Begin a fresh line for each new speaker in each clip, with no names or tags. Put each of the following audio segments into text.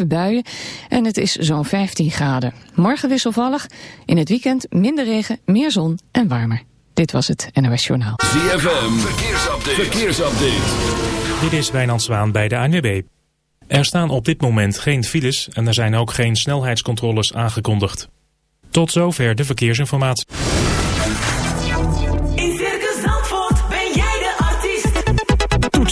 even buien en het is zo'n 15 graden. Morgen wisselvallig, in het weekend minder regen, meer zon en warmer. Dit was het NOS Journaal.
ZFM, verkeersupdate. verkeersupdate.
Dit is Wijnand Zwaan bij de ANWB. Er staan op dit moment geen files en er zijn ook geen snelheidscontroles aangekondigd. Tot zover de verkeersinformatie.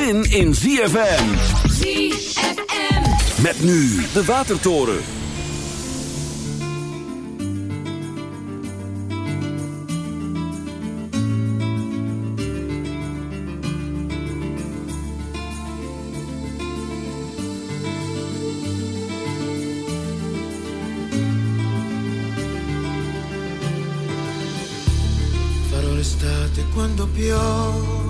zin in ZFM.
ZFM.
Met nu de Watertoren.
Farò l'estate quando piove,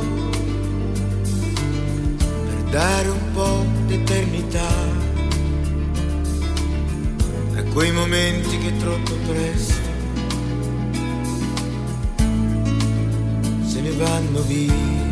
troppo presto. Se ne vanno via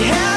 You
had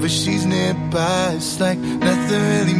whenever she's nearby. It's like nothing really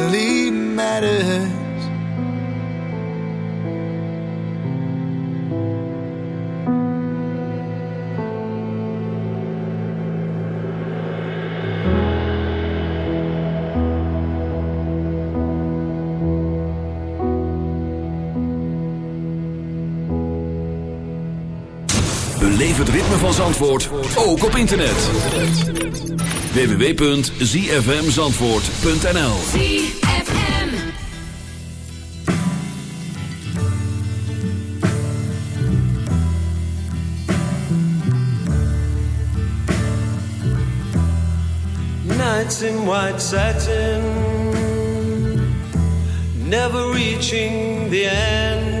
Het ritme van Zandvoort, ook op internet. www.zfmzandvoort.nl
Nights in white satin, never reaching the end.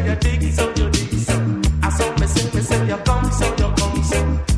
so you dig so. I saw me sing me say you come so you come so.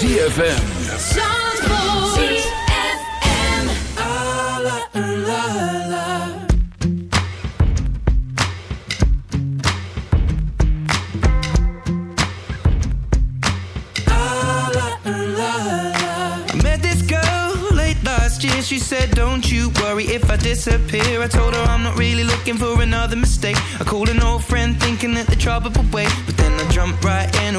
ZFM.
I
met this girl late last year. She said, Don't you worry if I disappear. I told her I'm not really looking for another mistake. I called an old friend thinking that the trouble would wait.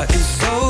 Heart is so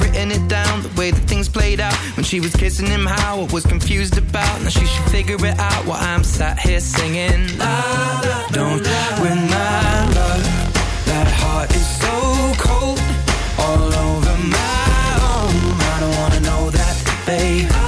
written it down the way that things played out. When she was kissing him, how I was confused about. Now she should figure it out while I'm sat here singing. La, la, don't win my love. That heart is so cold. All over my own. I don't wanna know that, babe.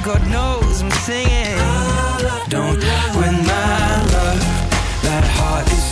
God knows I'm singing. Don't win my love. That heart is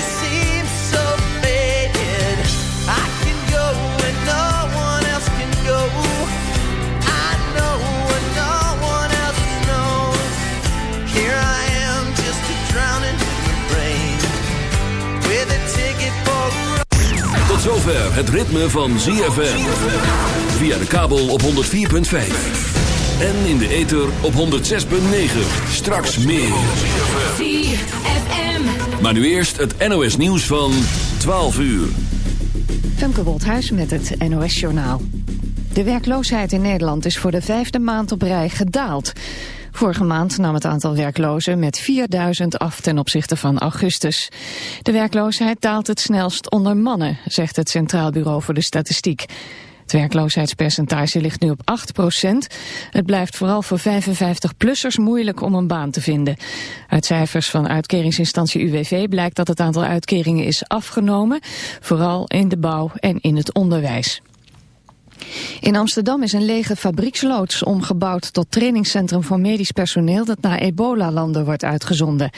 zover het ritme van ZFM. Via de kabel op 104.5. En in de ether op 106.9. Straks meer.
ZFM.
Maar nu eerst het NOS nieuws van 12 uur.
Femke Wolthuis met het NOS Journaal. De werkloosheid in Nederland is voor de vijfde maand op rij gedaald. Vorige maand nam het aantal werklozen met 4000 af ten opzichte van augustus. De werkloosheid daalt het snelst onder mannen, zegt het Centraal Bureau voor de Statistiek. Het werkloosheidspercentage ligt nu op 8% Het blijft vooral voor 55-plussers moeilijk om een baan te vinden. Uit cijfers van uitkeringsinstantie UWV blijkt dat het aantal uitkeringen is afgenomen, vooral in de bouw en in het onderwijs. In Amsterdam is een lege fabrieksloods omgebouwd tot trainingscentrum voor medisch personeel dat naar ebola-landen wordt uitgezonden.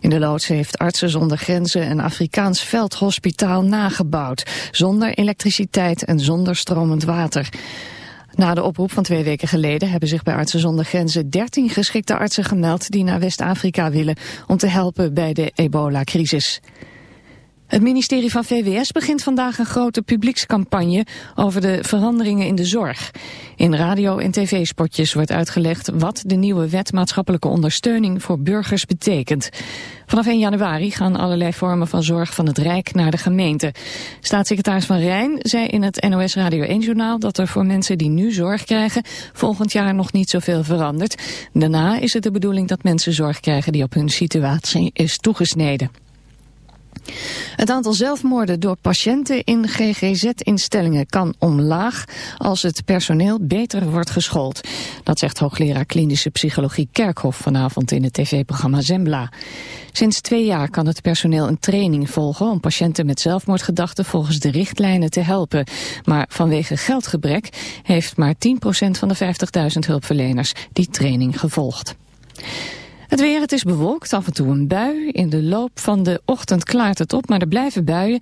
In de loods heeft Artsen zonder Grenzen een Afrikaans veldhospitaal nagebouwd, zonder elektriciteit en zonder stromend water. Na de oproep van twee weken geleden hebben zich bij Artsen zonder Grenzen 13 geschikte artsen gemeld die naar West-Afrika willen om te helpen bij de ebola-crisis. Het ministerie van VWS begint vandaag een grote publiekscampagne over de veranderingen in de zorg. In radio- en tv-spotjes wordt uitgelegd wat de nieuwe wet maatschappelijke ondersteuning voor burgers betekent. Vanaf 1 januari gaan allerlei vormen van zorg van het Rijk naar de gemeente. Staatssecretaris Van Rijn zei in het NOS Radio 1-journaal dat er voor mensen die nu zorg krijgen volgend jaar nog niet zoveel verandert. Daarna is het de bedoeling dat mensen zorg krijgen die op hun situatie is toegesneden. Het aantal zelfmoorden door patiënten in GGZ-instellingen kan omlaag als het personeel beter wordt geschoold. Dat zegt hoogleraar klinische psychologie Kerkhoff vanavond in het tv-programma Zembla. Sinds twee jaar kan het personeel een training volgen om patiënten met zelfmoordgedachten volgens de richtlijnen te helpen. Maar vanwege geldgebrek heeft maar 10% van de 50.000 hulpverleners die training gevolgd. Het weer, het is bewolkt, af en toe een bui. In de loop van de ochtend klaart het op, maar er blijven buien.